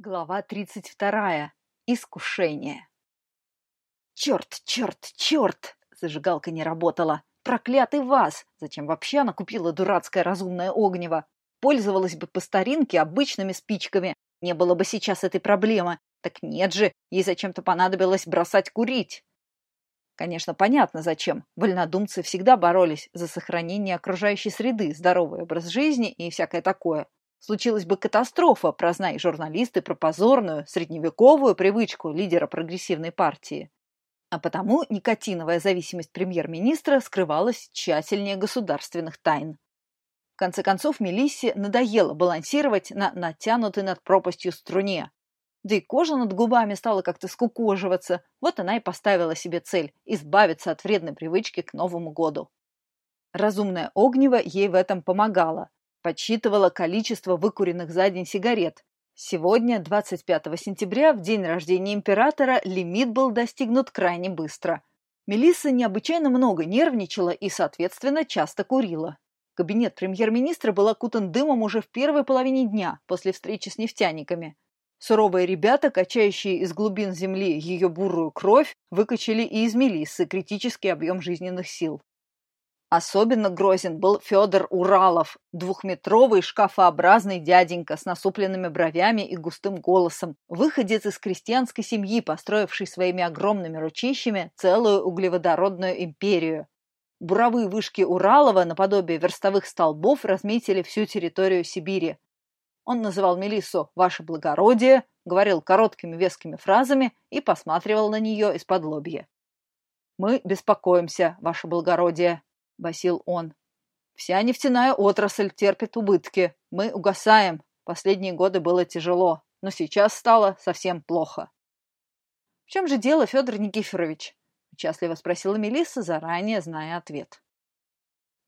Глава 32. Искушение. «Черт, черт, черт!» Зажигалка не работала. «Проклятый вас! Зачем вообще она купила дурацкое разумное огнево? Пользовалась бы по старинке обычными спичками. Не было бы сейчас этой проблемы. Так нет же, ей зачем-то понадобилось бросать курить». Конечно, понятно зачем. Вольнодумцы всегда боролись за сохранение окружающей среды, здоровый образ жизни и всякое такое. Случилась бы катастрофа, прознай журналисты про позорную средневековую привычку лидера прогрессивной партии. А потому никотиновая зависимость премьер-министра скрывалась тщательнее государственных тайн. В конце концов, Мелиссе надоело балансировать на натянутой над пропастью струне. Да и кожа над губами стала как-то скукоживаться. Вот она и поставила себе цель – избавиться от вредной привычки к Новому году. Разумное огнево ей в этом помогало – Подсчитывала количество выкуренных за день сигарет. Сегодня, 25 сентября, в день рождения императора, лимит был достигнут крайне быстро. Мелисса необычайно много нервничала и, соответственно, часто курила. Кабинет премьер-министра был окутан дымом уже в первой половине дня, после встречи с нефтяниками. Суровые ребята, качающие из глубин земли ее бурую кровь, выкачали и из Мелиссы критический объем жизненных сил. Особенно грозен был Федор Уралов, двухметровый шкафообразный дяденька с насупленными бровями и густым голосом, выходец из крестьянской семьи, построивший своими огромными ручищами целую углеводородную империю. Буровые вышки Уралова наподобие верстовых столбов разметили всю территорию Сибири. Он называл Мелиссу «Ваше благородие», говорил короткими вескими фразами и посматривал на нее из-под лобья. «Мы беспокоимся, Ваше благородие», — басил он. «Вся нефтяная отрасль терпит убытки. Мы угасаем. Последние годы было тяжело, но сейчас стало совсем плохо». «В чем же дело, Федор Никифорович?» — участливо спросила Мелисса, заранее зная ответ.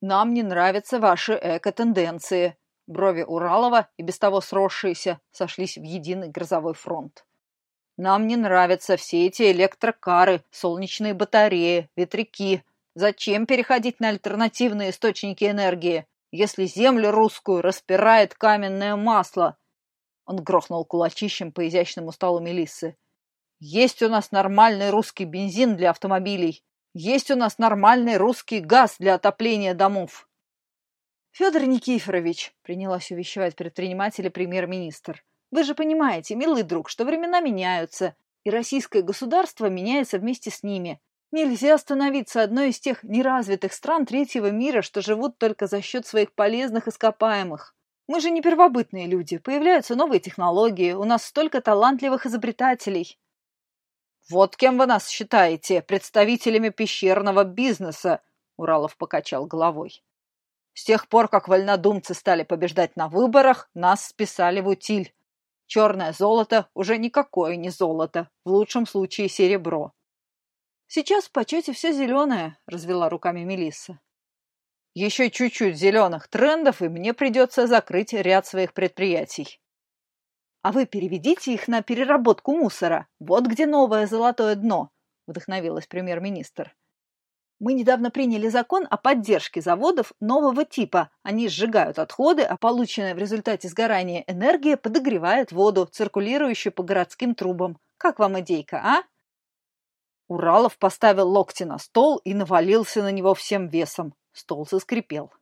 «Нам не нравятся ваши эко-тенденции». Брови Уралова, и без того сросшиеся, сошлись в единый грозовой фронт. «Нам не нравятся все эти электрокары, солнечные батареи, ветряки, Зачем переходить на альтернативные источники энергии, если землю русскую распирает каменное масло? Он грохнул кулачищем по изящному столу Мелиссы. Есть у нас нормальный русский бензин для автомобилей. Есть у нас нормальный русский газ для отопления домов. Федор Никифорович, принялась увещевать предпринимателя премьер-министр, вы же понимаете, милый друг, что времена меняются, и российское государство меняется вместе с ними. Нельзя становиться одной из тех неразвитых стран третьего мира, что живут только за счет своих полезных ископаемых. Мы же не первобытные люди, появляются новые технологии, у нас столько талантливых изобретателей. Вот кем вы нас считаете, представителями пещерного бизнеса, Уралов покачал головой. С тех пор, как вольнодумцы стали побеждать на выборах, нас списали в утиль. Черное золото уже никакое не золото, в лучшем случае серебро. Сейчас в почете все зеленое, развела руками Мелисса. Еще чуть-чуть зеленых трендов, и мне придется закрыть ряд своих предприятий. А вы переведите их на переработку мусора. Вот где новое золотое дно, вдохновилась премьер-министр. Мы недавно приняли закон о поддержке заводов нового типа. Они сжигают отходы, а полученная в результате сгорания энергия подогревает воду, циркулирующую по городским трубам. Как вам идейка, а? Уралов поставил локти на стол и навалился на него всем весом. Стол заскрипел.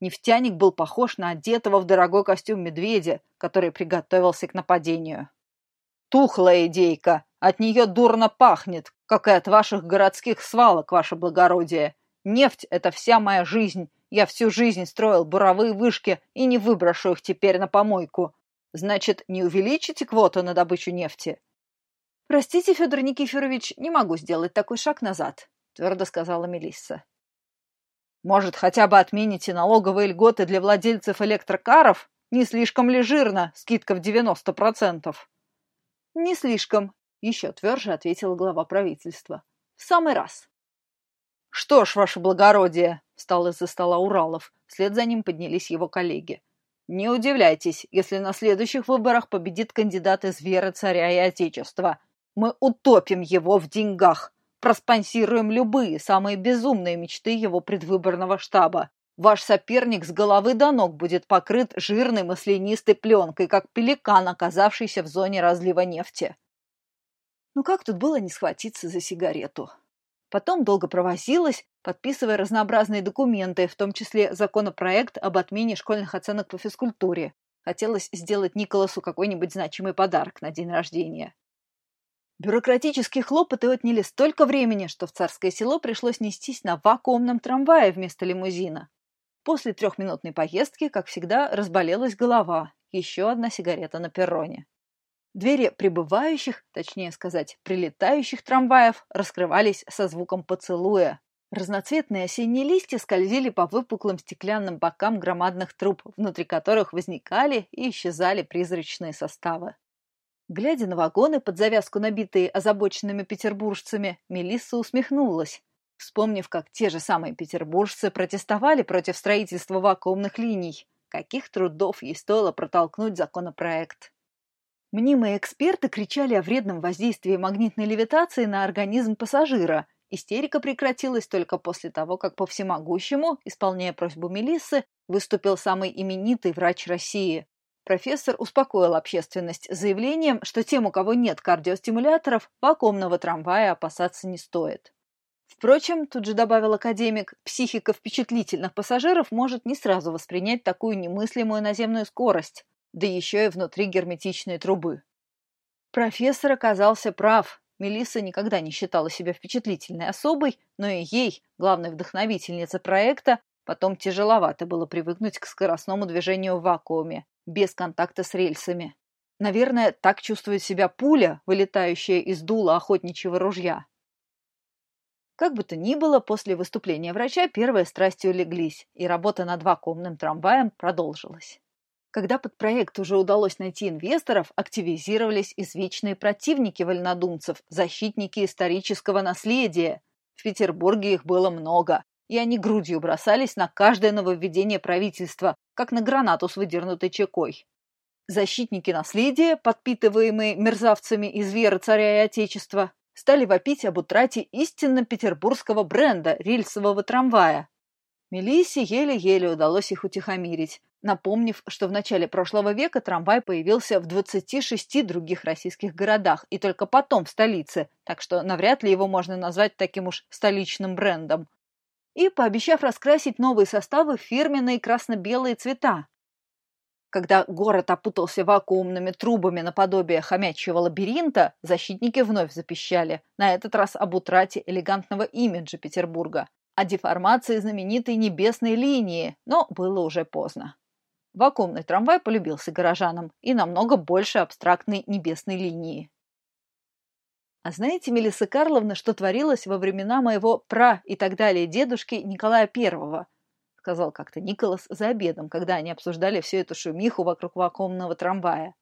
Нефтяник был похож на одетого в дорогой костюм медведя, который приготовился к нападению. «Тухлая идейка! От нее дурно пахнет, как и от ваших городских свалок, ваше благородие. Нефть — это вся моя жизнь. Я всю жизнь строил буровые вышки и не выброшу их теперь на помойку. Значит, не увеличите квоту на добычу нефти? «Простите, Федор Никифорович, не могу сделать такой шаг назад», — твердо сказала Мелисса. «Может, хотя бы отмените налоговые льготы для владельцев электрокаров? Не слишком ли жирно, скидка в 90%? «Не слишком», — еще тверже ответила глава правительства. «В самый раз». «Что ж, ваше благородие», — встал из-за стола Уралов, вслед за ним поднялись его коллеги. «Не удивляйтесь, если на следующих выборах победит кандидат из веры царя и отечества. Мы утопим его в деньгах, проспонсируем любые самые безумные мечты его предвыборного штаба. Ваш соперник с головы до ног будет покрыт жирной маслянистой пленкой, как пеликан, оказавшийся в зоне разлива нефти. Ну как тут было не схватиться за сигарету? Потом долго провозилась, подписывая разнообразные документы, в том числе законопроект об отмене школьных оценок по физкультуре. Хотелось сделать Николасу какой-нибудь значимый подарок на день рождения. Бюрократические хлопоты отняли столько времени, что в царское село пришлось нестись на вакуумном трамвае вместо лимузина. После трехминутной поездки, как всегда, разболелась голова. Еще одна сигарета на перроне. Двери прибывающих, точнее сказать, прилетающих трамваев раскрывались со звуком поцелуя. Разноцветные осенние листья скользили по выпуклым стеклянным бокам громадных труб, внутри которых возникали и исчезали призрачные составы. Глядя на вагоны, под завязку набитые озабоченными петербуржцами, Мелисса усмехнулась вспомнив, как те же самые петербуржцы протестовали против строительства вакуумных линий. Каких трудов ей стоило протолкнуть законопроект. Мнимые эксперты кричали о вредном воздействии магнитной левитации на организм пассажира. Истерика прекратилась только после того, как по всемогущему, исполняя просьбу Мелиссы, выступил самый именитый врач России. Профессор успокоил общественность заявлением, что тем, у кого нет кардиостимуляторов, вакуумного трамвая опасаться не стоит. Впрочем, тут же добавил академик, психика впечатлительных пассажиров может не сразу воспринять такую немыслимую наземную скорость, да еще и внутри герметичной трубы. Профессор оказался прав. Мелисса никогда не считала себя впечатлительной особой, но и ей, главной вдохновительнице проекта, потом тяжеловато было привыкнуть к скоростному движению в вакууме, без контакта с рельсами. Наверное, так чувствует себя пуля, вылетающая из дула охотничьего ружья. Как бы то ни было, после выступления врача первые страсти улеглись, и работа над вакуумным трамваем продолжилась. Когда под проект уже удалось найти инвесторов, активизировались извечные противники вольнодумцев, защитники исторического наследия. В Петербурге их было много, и они грудью бросались на каждое нововведение правительства, как на гранату с выдернутой чекой. Защитники наследия, подпитываемые мерзавцами из веры царя и отечества, стали вопить об утрате истинно петербургского бренда рельсового трамвая. Мелиссе еле-еле удалось их утихомирить, напомнив, что в начале прошлого века трамвай появился в 26 других российских городах и только потом в столице, так что навряд ли его можно назвать таким уж столичным брендом. И пообещав раскрасить новые составы в фирменные красно-белые цвета, когда город опутался вакуумными трубами наподобие хомячьего лабиринта, защитники вновь запищали, на этот раз об утрате элегантного имиджа Петербурга, о деформации знаменитой небесной линии, но было уже поздно. Вакуумный трамвай полюбился горожанам и намного больше абстрактной небесной линии. А знаете, Мелисса Карловна, что творилось во времена моего пра и так далее дедушки Николая Первого – сказал как-то Николас за обедом, когда они обсуждали всю эту шумиху вокруг вакуумного трамвая.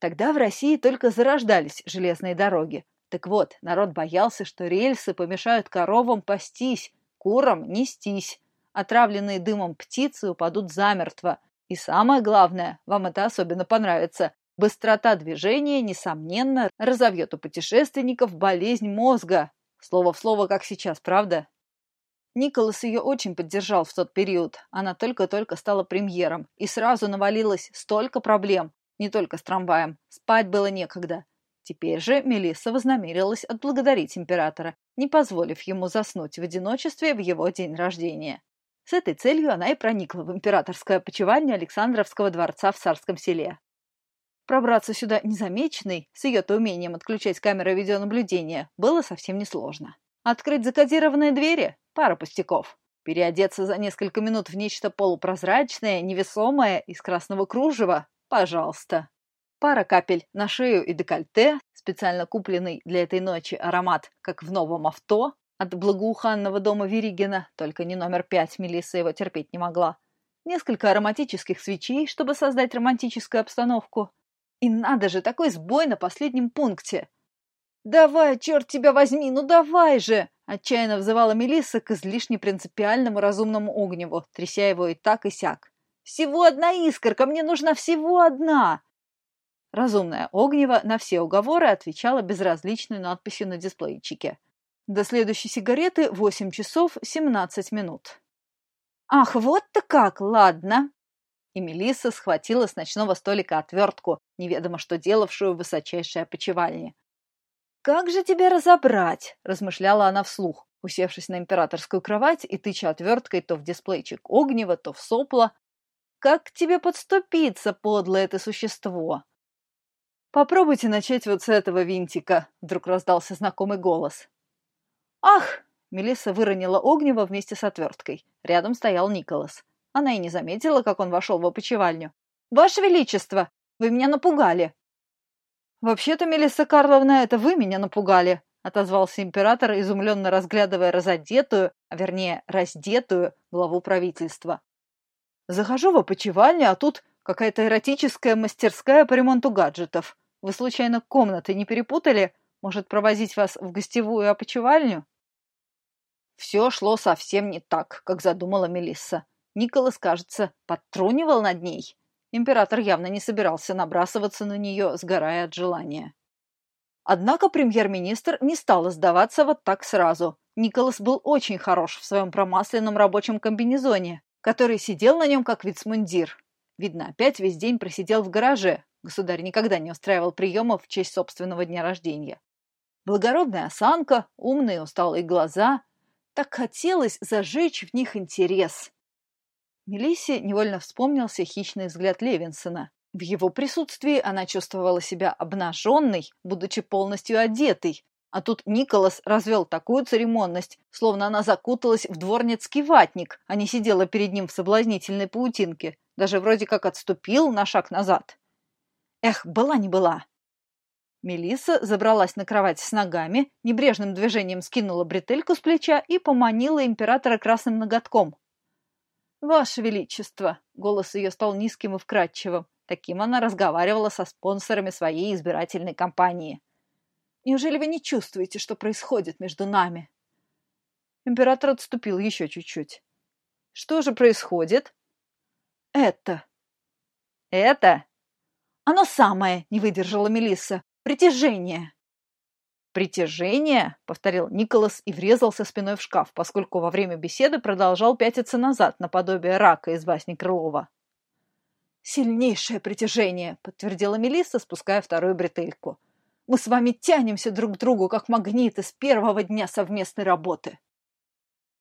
Тогда в России только зарождались железные дороги. Так вот, народ боялся, что рельсы помешают коровам пастись, курам нестись. Отравленные дымом птицы упадут замертво. И самое главное, вам это особенно понравится, быстрота движения, несомненно, разовьет у путешественников болезнь мозга. Слово в слово, как сейчас, правда? Николас ее очень поддержал в тот период. Она только-только стала премьером. И сразу навалилось столько проблем. Не только с трамваем. Спать было некогда. Теперь же Мелисса вознамерилась отблагодарить императора, не позволив ему заснуть в одиночестве в его день рождения. С этой целью она и проникла в императорское опочивальню Александровского дворца в Царском селе. Пробраться сюда незамеченной, с ее-то умением отключать камеры видеонаблюдения, было совсем несложно. Открыть закодированные двери – пара пустяков. Переодеться за несколько минут в нечто полупрозрачное, невесомое, из красного кружева – пожалуйста. Пара капель на шею и декольте, специально купленный для этой ночи аромат, как в новом авто, от благоуханного дома Веригина, только не номер пять, Мелисса его терпеть не могла. Несколько ароматических свечей, чтобы создать романтическую обстановку. И надо же, такой сбой на последнем пункте. «Давай, черт тебя возьми, ну давай же!» Отчаянно взывала Мелисса к излишне принципиальному разумному огневу, тряся его и так, и сяк. «Всего одна искорка, мне нужна всего одна!» Разумная Огнева на все уговоры отвечала безразличной надписью на дисплейчике. До следующей сигареты 8 часов 17 минут. «Ах, вот-то как, ладно!» И Мелисса схватила с ночного столика отвертку, неведомо что делавшую в высочайшей опочивальне. «Как же тебя разобрать?» – размышляла она вслух, усевшись на императорскую кровать и тыча отверткой то в дисплейчик огнева, то в сопло. «Как к тебе подступиться, подлое это существо?» «Попробуйте начать вот с этого винтика», — вдруг раздался знакомый голос. «Ах!» — Мелисса выронила огнево вместе с отверткой. Рядом стоял Николас. Она и не заметила, как он вошел в опочивальню. «Ваше Величество! Вы меня напугали!» «Вообще-то, Мелисса Карловна, это вы меня напугали!» — отозвался император, изумленно разглядывая разодетую, а вернее, раздетую главу правительства. «Захожу в опочивальню, а тут какая-то эротическая мастерская по ремонту гаджетов. Вы, случайно, комнаты не перепутали? Может, провозить вас в гостевую опочивальню?» Все шло совсем не так, как задумала Мелисса. Николас, кажется, подтрунивал над ней. Император явно не собирался набрасываться на нее, сгорая от желания. Однако премьер-министр не стал сдаваться вот так сразу. Николас был очень хорош в своем промасленном рабочем комбинезоне, который сидел на нем как вицмундир. Видно, опять весь день просидел в гараже. Государь никогда не устраивал приемов в честь собственного дня рождения. Благородная осанка, умные усталые глаза. Так хотелось зажечь в них интерес. Мелиссе невольно вспомнился хищный взгляд Левинсона. В его присутствии она чувствовала себя обнаженной, будучи полностью одетой. А тут Николас развел такую церемонность, словно она закуталась в дворницкий ватник, а не сидела перед ним в соблазнительной паутинке. Даже вроде как отступил на шаг назад. Эх, была не была. Мелисса забралась на кровать с ногами, небрежным движением скинула бретельку с плеча и поманила императора красным ноготком. «Ваше Величество!» — голос ее стал низким и вкрадчивым. Таким она разговаривала со спонсорами своей избирательной кампании. «Неужели вы не чувствуете, что происходит между нами?» Император отступил еще чуть-чуть. «Что же происходит?» «Это». «Это?» «Оно самое!» — не выдержала Мелисса. «Притяжение!» «Притяжение?» — повторил Николас и врезался спиной в шкаф, поскольку во время беседы продолжал пятиться назад наподобие рака из басни Крылова. «Сильнейшее притяжение!» — подтвердила Мелисса, спуская вторую бретельку. «Мы с вами тянемся друг к другу, как магниты с первого дня совместной работы».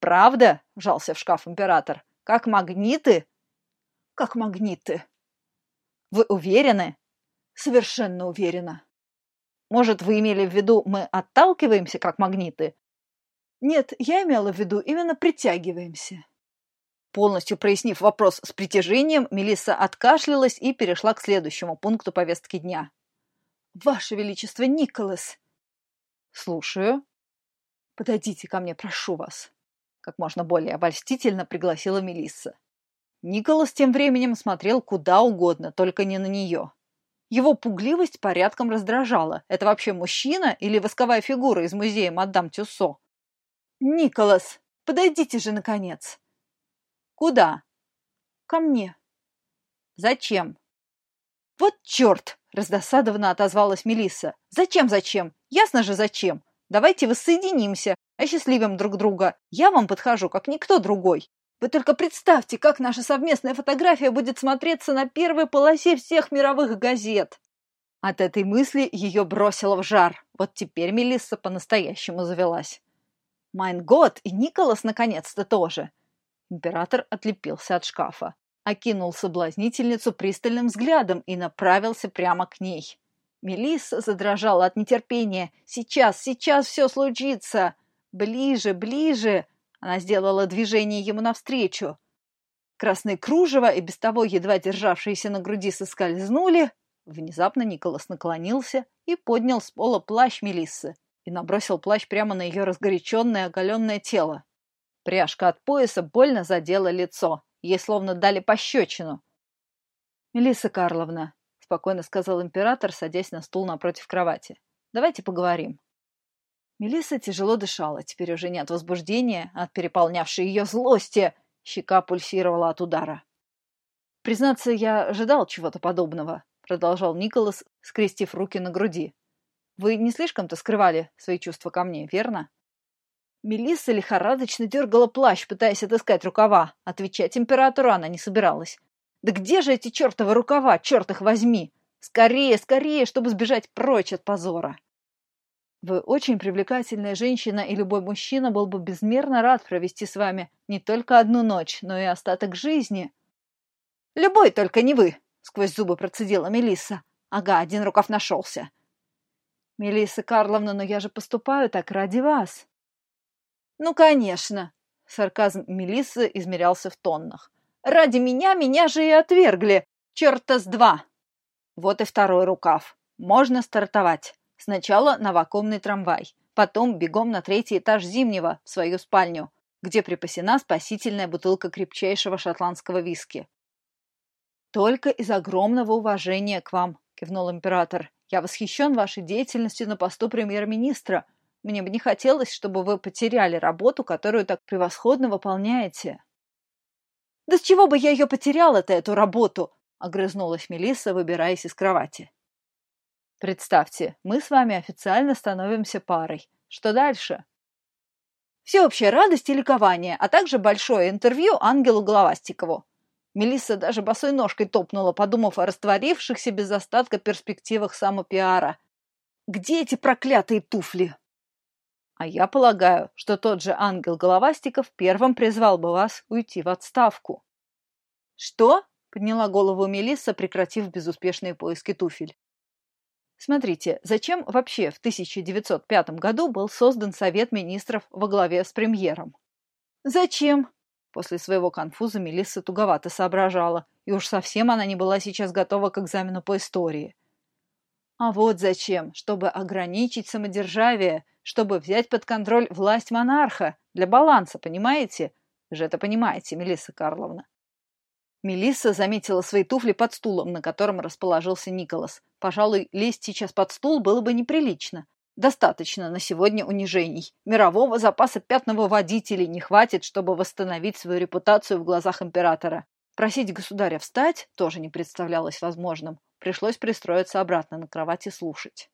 «Правда?» — вжался в шкаф император. «Как магниты?» «Как магниты». «Вы уверены?» «Совершенно уверена». Может, вы имели в виду, мы отталкиваемся, как магниты? Нет, я имела в виду, именно притягиваемся. Полностью прояснив вопрос с притяжением, Мелисса откашлялась и перешла к следующему пункту повестки дня. «Ваше Величество, Николас!» «Слушаю». «Подойдите ко мне, прошу вас», — как можно более обольстительно пригласила Мелисса. Николас тем временем смотрел куда угодно, только не на нее. Его пугливость порядком раздражала. Это вообще мужчина или восковая фигура из музея Мадам Тюссо? «Николас, подойдите же, наконец!» «Куда?» «Ко мне». «Зачем?» «Вот черт!» — раздосадованно отозвалась Мелисса. «Зачем, зачем? Ясно же, зачем. Давайте воссоединимся, осчастливим друг друга. Я вам подхожу, как никто другой. Вы только представьте, как наша совместная фотография будет смотреться на первой полосе всех мировых газет. От этой мысли ее бросило в жар. Вот теперь Мелисса по-настоящему завелась. Майн и Николас наконец-то тоже. Император отлепился от шкафа, окинул соблазнительницу пристальным взглядом и направился прямо к ней. Мелисса задрожала от нетерпения. «Сейчас, сейчас все случится! Ближе, ближе!» Она сделала движение ему навстречу. Красные кружева и без того едва державшиеся на груди соскользнули. Внезапно Николас наклонился и поднял с пола плащ Мелиссы и набросил плащ прямо на ее разгоряченное оголенное тело. Пряжка от пояса больно задела лицо. Ей словно дали пощечину. «Мелисса Карловна», — спокойно сказал император, садясь на стул напротив кровати, — «давайте поговорим». Мелисса тяжело дышала, теперь уже не от возбуждения, а от переполнявшей ее злости. Щека пульсировала от удара. «Признаться, я ожидал чего-то подобного», — продолжал Николас, скрестив руки на груди. «Вы не слишком-то скрывали свои чувства ко мне, верно?» Мелисса лихорадочно дергала плащ, пытаясь отыскать рукава. Отвечать императору она не собиралась. «Да где же эти чертовы рукава, черт их возьми! Скорее, скорее, чтобы сбежать прочь от позора!» Вы очень привлекательная женщина, и любой мужчина был бы безмерно рад провести с вами не только одну ночь, но и остаток жизни. Любой, только не вы, сквозь зубы процедила Мелисса. Ага, один рукав нашелся. Мелисса Карловна, но я же поступаю так ради вас. Ну, конечно. Сарказм Мелиссы измерялся в тоннах. Ради меня меня же и отвергли. Черта с два. Вот и второй рукав. Можно стартовать. Сначала на вакуумный трамвай, потом бегом на третий этаж Зимнего, в свою спальню, где припасена спасительная бутылка крепчайшего шотландского виски. «Только из огромного уважения к вам», — кивнул император. «Я восхищен вашей деятельностью на посту премьер-министра. Мне бы не хотелось, чтобы вы потеряли работу, которую так превосходно выполняете». «Да с чего бы я ее потеряла-то, эту работу?» — огрызнулась Мелисса, выбираясь из кровати. Представьте, мы с вами официально становимся парой. Что дальше? Всеобщая радость и ликование, а также большое интервью Ангелу Головастикову. Мелисса даже босой ножкой топнула, подумав о растворившихся без остатка перспективах самопиара. Где эти проклятые туфли? А я полагаю, что тот же ангел Головастиков первым призвал бы вас уйти в отставку. Что? Подняла голову Мелисса, прекратив безуспешные поиски туфель. Смотрите, зачем вообще в 1905 году был создан Совет министров во главе с премьером? Зачем? После своего конфуза Мелисса туговато соображала, и уж совсем она не была сейчас готова к экзамену по истории. А вот зачем, чтобы ограничить самодержавие, чтобы взять под контроль власть монарха, для баланса, понимаете? Вы же это понимаете, Мелисса Карловна. Мелисса заметила свои туфли под стулом, на котором расположился Николас. Пожалуй, лезть сейчас под стул было бы неприлично. Достаточно на сегодня унижений. Мирового запаса пятного водителей не хватит, чтобы восстановить свою репутацию в глазах императора. Просить государя встать тоже не представлялось возможным. Пришлось пристроиться обратно на кровати слушать.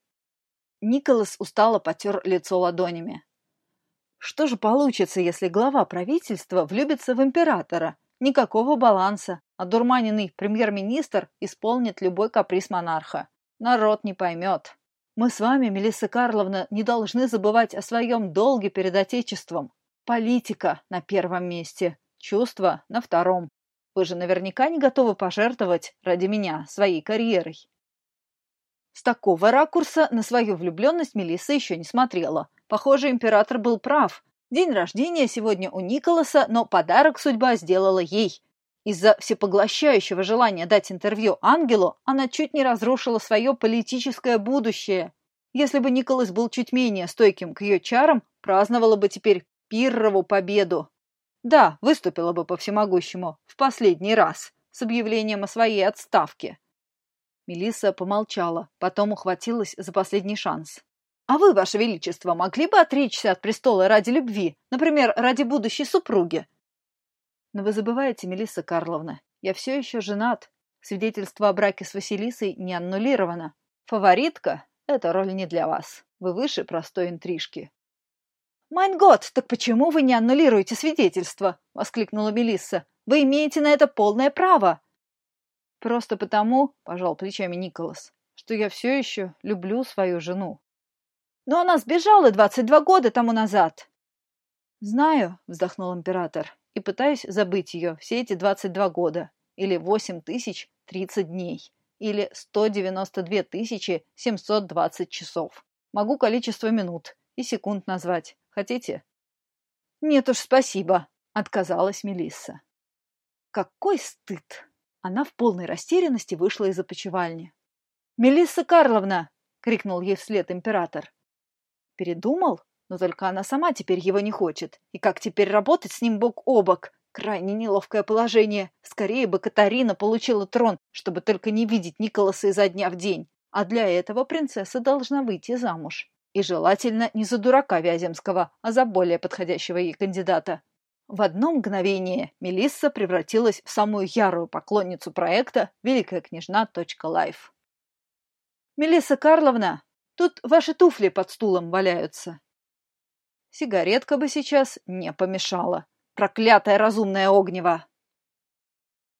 Николас устало потер лицо ладонями. Что же получится, если глава правительства влюбится в императора? Никакого баланса. Одурманенный премьер-министр исполнит любой каприз монарха. Народ не поймет. Мы с вами, Мелисса Карловна, не должны забывать о своем долге перед Отечеством. Политика на первом месте, чувства на втором. Вы же наверняка не готовы пожертвовать ради меня своей карьерой. С такого ракурса на свою влюбленность Мелисса еще не смотрела. Похоже, император был прав. День рождения сегодня у Николаса, но подарок судьба сделала ей. Из-за всепоглощающего желания дать интервью Ангелу она чуть не разрушила свое политическое будущее. Если бы Николас был чуть менее стойким к ее чарам, праздновала бы теперь Пиррову победу. Да, выступила бы по всемогущему в последний раз с объявлением о своей отставке. Мелисса помолчала, потом ухватилась за последний шанс. А вы, ваше величество, могли бы отречься от престола ради любви, например, ради будущей супруги? Но вы забываете, Мелисса Карловна, я все еще женат. Свидетельство о браке с Василисой не аннулировано. Фаворитка — это роль не для вас. Вы выше простой интрижки. «Майн год, так почему вы не аннулируете свидетельство?» — воскликнула Мелисса. «Вы имеете на это полное право!» «Просто потому, — пожал плечами Николас, — что я все еще люблю свою жену. Но она сбежала двадцать два года тому назад. Знаю, вздохнул император, и пытаюсь забыть ее все эти двадцать два года. Или восемь тысяч тридцать дней. Или сто девяносто две тысячи семьсот двадцать часов. Могу количество минут и секунд назвать. Хотите? Нет уж, спасибо, отказалась Мелисса. Какой стыд! Она в полной растерянности вышла из опочивальни. «Мелисса Карловна!» — крикнул ей вслед император. Передумал? Но только она сама теперь его не хочет. И как теперь работать с ним бок о бок? Крайне неловкое положение. Скорее бы Катарина получила трон, чтобы только не видеть Николаса изо дня в день. А для этого принцесса должна выйти замуж. И желательно не за дурака Вяземского, а за более подходящего ей кандидата. В одно мгновение Мелисса превратилась в самую ярую поклонницу проекта «Великая княжна. Лайф». «Мелисса Карловна!» Тут ваши туфли под стулом валяются. Сигаретка бы сейчас не помешала. Проклятая разумная Огнева!